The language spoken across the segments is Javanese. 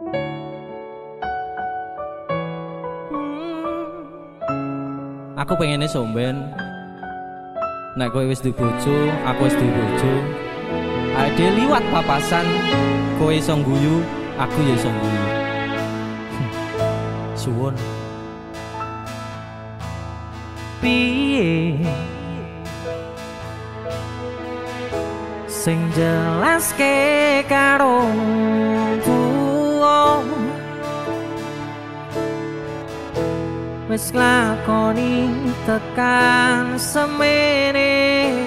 Aku pengennya somben. Nek kowe wis dibojo, aku wis dibojo Ade liwat papasan Kowe iso guyu, aku ya iso guyu Suwon Piye? Sing jelas ke karo wis lakoni tekan semene.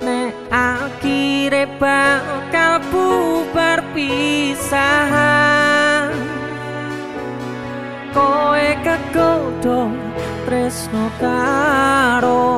Nek akhire bakal bubar pisahan. Koe kegodong tresno karong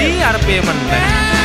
दी यार पेमेंट